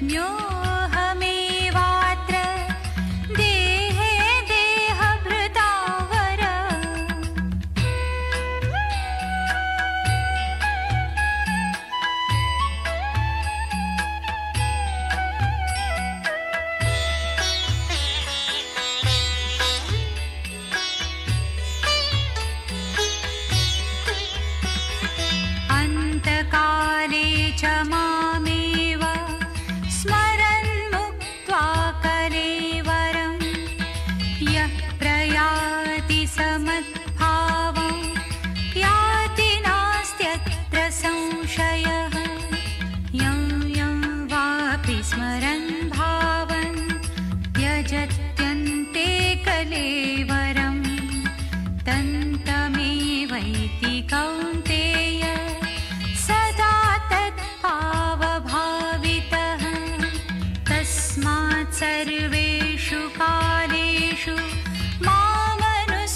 牛。कालेषु मामनुस्मरयुध्य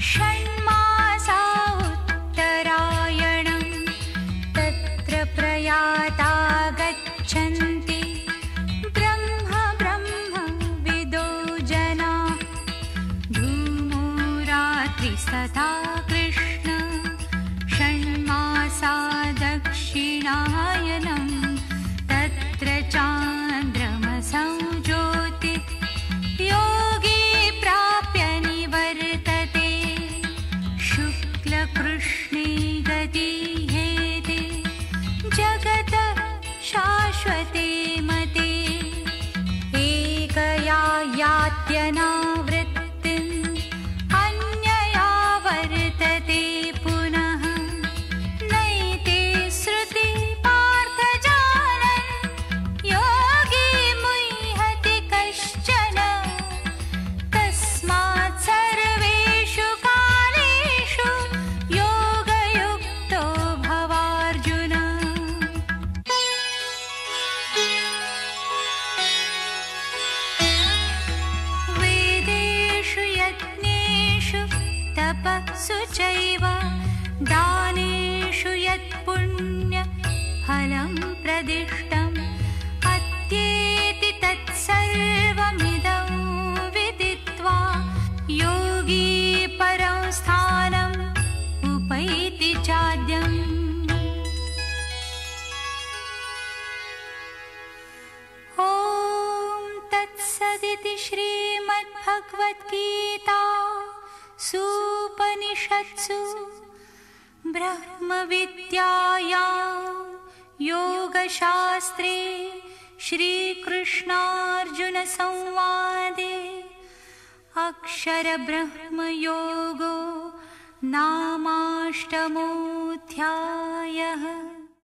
षण्मासा उत्तरायणम् तत्र प्रयाता गच्छन्ति ब्रह्म ब्रह्म जना। धूमो रात्रिस्तथा कृष्ण। षण्मासा दक्षिणा यात्यना भगवद्गीता सूपनिषत्सु ब्रह्मविद्यायां योगशास्त्रे श्रीकृष्णार्जुनसंवादे अक्षरब्रह्मयोगो नामाष्टमोऽध्यायः।